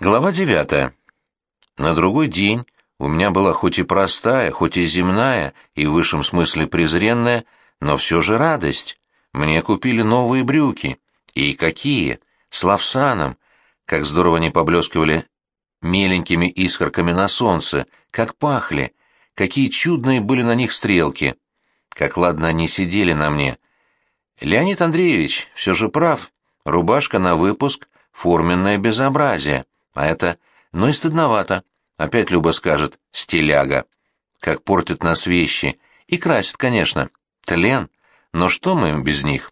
Глава девятая. На другой день у меня была хоть и простая, хоть и земная, и в высшем смысле презренная, но все же радость. Мне купили новые брюки. И какие! С лавсаном. Как здорово они поблескивали меленькими искорками на солнце, как пахли, какие чудные были на них стрелки. Как ладно они сидели на мне. Леонид Андреевич все же прав. Рубашка на выпуск — форменное безобразие. А это, ну и стыдновато. Опять Люба скажет «стиляга». Как портит нас вещи. И красит, конечно. Тлен. Но что мы без них?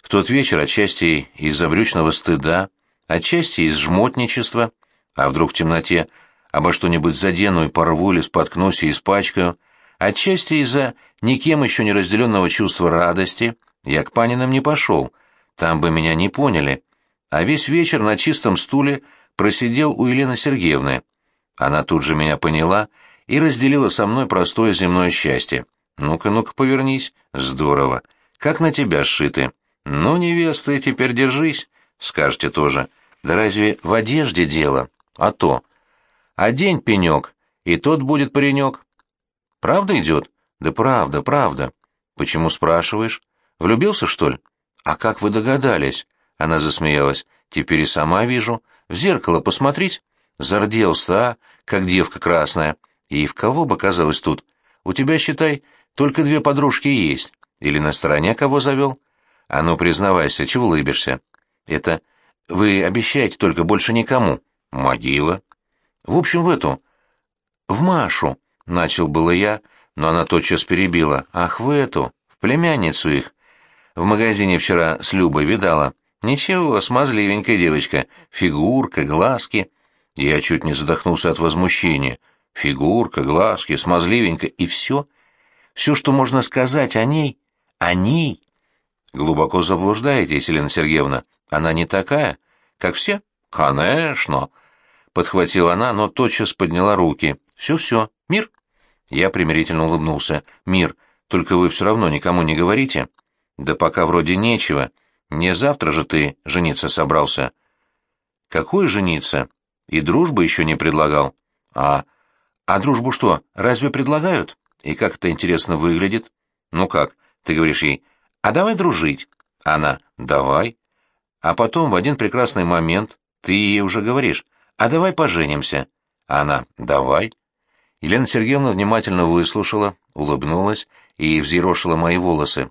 В тот вечер отчасти из-за брючного стыда, отчасти из жмотничества, а вдруг в темноте обо что-нибудь задену и порву или споткнусь и испачкаю, отчасти из-за никем еще не разделенного чувства радости, я к Паниным не пошел, там бы меня не поняли, а весь вечер на чистом стуле просидел у Елены Сергеевны. Она тут же меня поняла и разделила со мной простое земное счастье. «Ну-ка, ну-ка, повернись. Здорово. Как на тебя сшиты. Ну, невеста, теперь держись», — скажете тоже. «Да разве в одежде дело? А то. Одень пенек, и тот будет паренек». «Правда идет?» «Да правда, правда». «Почему спрашиваешь? Влюбился, что ли?» «А как вы догадались?» Она засмеялась. «Теперь и сама вижу. В зеркало посмотреть? Зарделся, а, как девка красная. И в кого бы казалось тут? У тебя, считай, только две подружки есть. Или на стороне кого завел? А ну, признавайся, чего улыбишься? Это вы обещаете только больше никому. Могила. В общем, в эту. В Машу, начал было я, но она тотчас перебила. Ах, в эту, в племянницу их. В магазине вчера с Любой видала. Ничего, смазливенькая девочка, фигурка, глазки. Я чуть не задохнулся от возмущения. Фигурка, глазки, смазливенькая и все. Все, что можно сказать о ней, о ней. Глубоко заблуждаетесь, Елена Сергеевна. Она не такая, как все? Конечно. Подхватила она, но тотчас подняла руки. Все-все, мир? Я примирительно улыбнулся. Мир, только вы все равно никому не говорите. Да пока вроде нечего. Не завтра же ты жениться собрался. Какой жениться? И дружбы еще не предлагал. А... А дружбу что, разве предлагают? И как это интересно выглядит? Ну как, ты говоришь ей, а давай дружить. Она, давай. А потом в один прекрасный момент ты ей уже говоришь, а давай поженимся. Она, давай. Елена Сергеевна внимательно выслушала, улыбнулась и взъерошила мои волосы.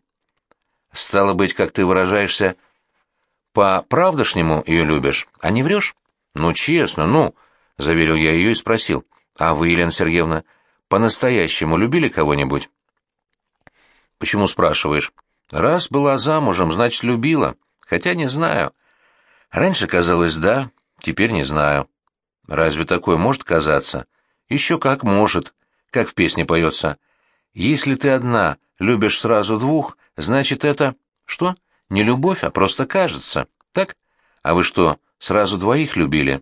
Стало быть, как ты выражаешься, по-правдошнему ее любишь, а не врешь? Ну, честно, ну, — заверил я ее и спросил. А вы, Елена Сергеевна, по-настоящему любили кого-нибудь? Почему спрашиваешь? Раз была замужем, значит, любила. Хотя не знаю. Раньше казалось «да», теперь не знаю. Разве такое может казаться? Еще как может. Как в песне поется. Если ты одна любишь сразу двух, значит это... Что? Не любовь, а просто кажется. Так? А вы что, сразу двоих любили?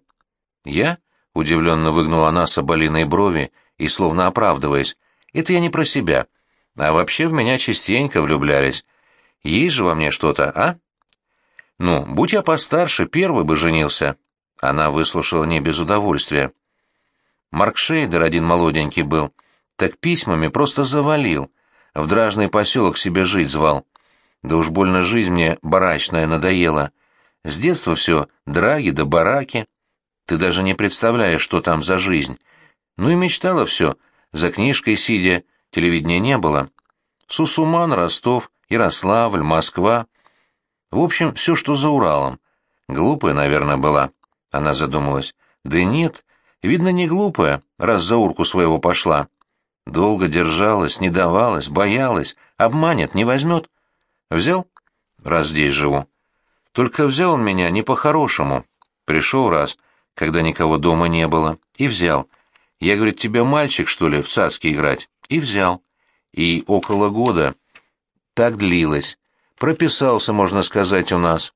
Я? Удивленно выгнула она соболиные брови и словно оправдываясь. Это я не про себя. А вообще в меня частенько влюблялись. Есть же во мне что-то, а? Ну, будь я постарше, первый бы женился. Она выслушала не без удовольствия. Марк Шейдер один молоденький был, так письмами просто завалил. В дражный поселок себе жить звал. Да уж больно жизнь мне барачная надоела. С детства все драги да бараки. Ты даже не представляешь, что там за жизнь. Ну и мечтала все. За книжкой сидя, телевидения не было. Сусуман, Ростов, Ярославль, Москва. В общем, все, что за Уралом. Глупая, наверное, была. Она задумалась. Да нет, видно, не глупая, раз за урку своего пошла. Долго держалась, не давалась, боялась, обманет, не возьмет. Взял? Раз здесь живу. Только взял он меня не по-хорошему. Пришел раз, когда никого дома не было, и взял. Я, говорит, тебе мальчик, что ли, в цацки играть? И взял. И около года так длилось. Прописался, можно сказать, у нас.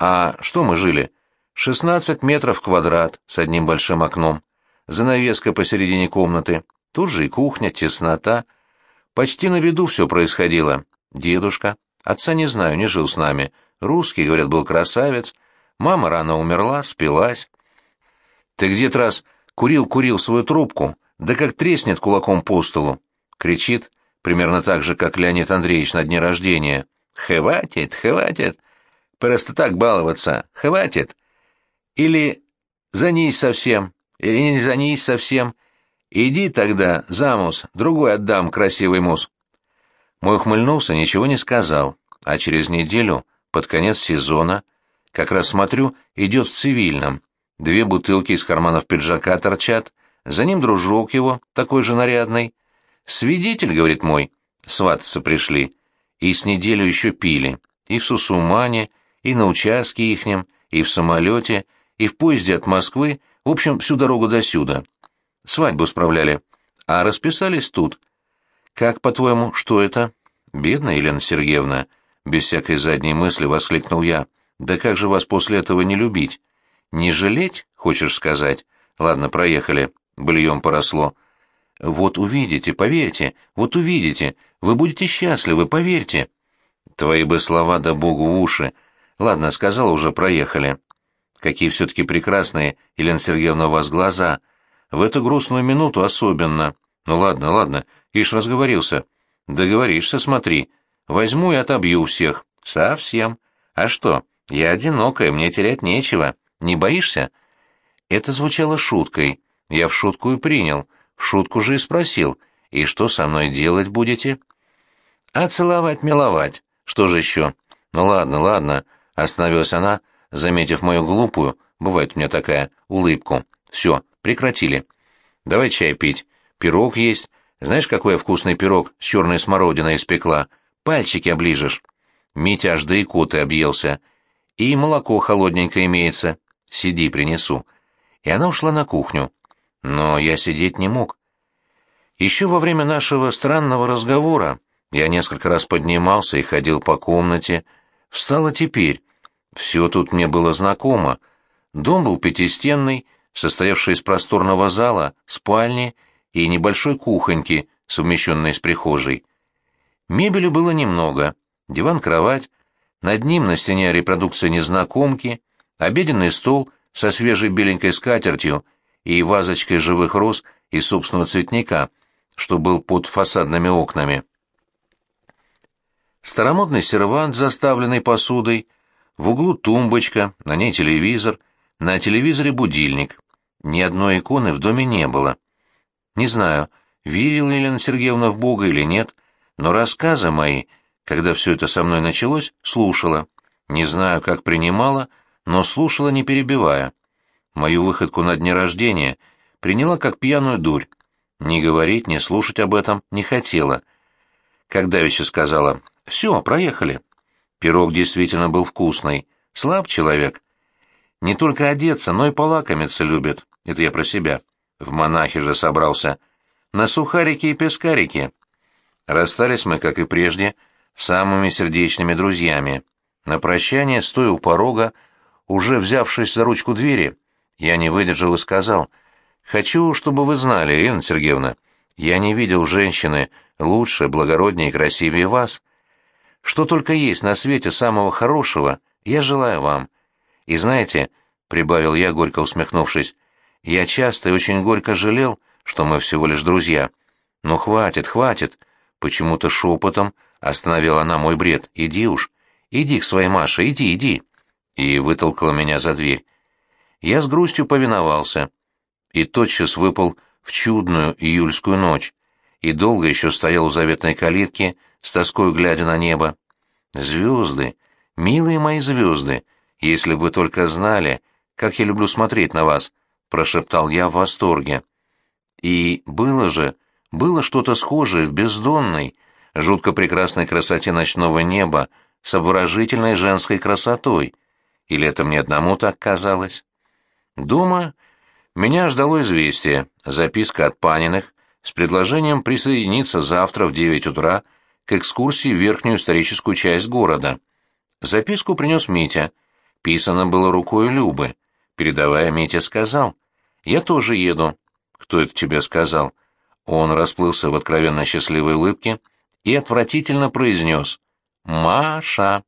А что мы жили? Шестнадцать метров квадрат с одним большим окном. Занавеска посередине комнаты. Тут же и кухня, теснота. Почти на виду все происходило. Дедушка, Отца не знаю, не жил с нами. Русский, говорят, был красавец. Мама рано умерла, спилась. Ты где-то раз курил-курил свою трубку, да как треснет кулаком по столу. Кричит, примерно так же, как Леонид Андреевич на дне рождения. «Хватит, хватит! Просто так баловаться, хватит!» Или «занись совсем», или «не занись совсем», Иди тогда, замус, другой отдам красивый мус. Мой ухмыльнулся, ничего не сказал, а через неделю, под конец сезона, как раз смотрю, идет в цивильном. Две бутылки из карманов пиджака торчат, за ним дружок его, такой же нарядный. «Свидетель, — говорит мой, — свататься пришли, и с неделю еще пили, и в Сусумане, и на участке ихнем, и в самолете, и в поезде от Москвы, в общем, всю дорогу до сюда. Свадьбу справляли. А расписались тут. Как, по-твоему, что это? Бедная Елена Сергеевна, без всякой задней мысли воскликнул я. Да как же вас после этого не любить? Не жалеть, хочешь сказать? Ладно, проехали. Бульем поросло. Вот увидите, поверьте, вот увидите. Вы будете счастливы, поверьте. Твои бы слова да богу в уши. Ладно, сказал уже, проехали. Какие все-таки прекрасные, Елена Сергеевна, у вас глаза — в эту грустную минуту особенно. Ну ладно, ладно, ишь разговорился. Договоришься, смотри. Возьму и отобью всех. Совсем. А что, я одинокая, мне терять нечего. Не боишься? Это звучало шуткой. Я в шутку и принял. В шутку же и спросил. И что со мной делать будете? А целовать, миловать. Что же еще? Ну ладно, ладно. Остановилась она, заметив мою глупую, бывает у меня такая, улыбку. Все, Прекратили. Давай чай пить. Пирог есть. Знаешь, какой вкусный пирог с черной смородиной испекла? Пальчики оближешь. Митя аж до икоты объелся. И молоко холодненькое имеется. Сиди, принесу. И она ушла на кухню. Но я сидеть не мог. Еще во время нашего странного разговора я несколько раз поднимался и ходил по комнате. Встала теперь. Все тут мне было знакомо. Дом был пятистенный, состоявшая из просторного зала, спальни и небольшой кухоньки, совмещенной с прихожей. Мебели было немного. Диван-кровать, над ним на стене репродукция незнакомки, обеденный стол со свежей беленькой скатертью и вазочкой живых роз из собственного цветника, что был под фасадными окнами. Старомодный сервант, заставленный посудой, в углу тумбочка, на ней телевизор, на телевизоре будильник. Ни одной иконы в доме не было. Не знаю, верила Елена Сергеевна в Бога или нет, но рассказы мои, когда все это со мной началось, слушала. Не знаю, как принимала, но слушала, не перебивая. Мою выходку на дне рождения приняла как пьяную дурь. Не говорить, не слушать об этом не хотела. Когда еще сказала «Все, проехали». Пирог действительно был вкусный. Слаб человек. Не только одеться, но и полакомиться любит. Это я про себя. В монахи же собрался. На сухарики и пескарики. Расстались мы, как и прежде, самыми сердечными друзьями. На прощание, стоя у порога, уже взявшись за ручку двери, я не выдержал и сказал, «Хочу, чтобы вы знали, Ирина Сергеевна, я не видел женщины лучше, благороднее и красивее вас. Что только есть на свете самого хорошего, я желаю вам. И знаете, — прибавил я, горько усмехнувшись, я часто и очень горько жалел, что мы всего лишь друзья. Ну хватит, хватит. Почему-то шепотом остановила она мой бред. Иди уж. Иди к своей Маше, иди, иди. И вытолкала меня за дверь. Я с грустью повиновался. И тотчас выпал в чудную июльскую ночь. И долго еще стоял у заветной калитки, с тоской глядя на небо. Звезды, милые мои звезды, если бы вы только знали, как я люблю смотреть на вас, прошептал я в восторге. И было же, было что-то схожее в бездонной, жутко прекрасной красоте ночного неба с обворожительной женской красотой. Или это мне одному так казалось? Дома меня ждало известие, записка от Паниных с предложением присоединиться завтра в девять утра к экскурсии в верхнюю историческую часть города. Записку принес Митя. Писано было рукой Любы. Передавая, Митя сказал, я тоже еду. Кто это тебе сказал? Он расплылся в откровенно счастливой улыбке и отвратительно произнес. Маша.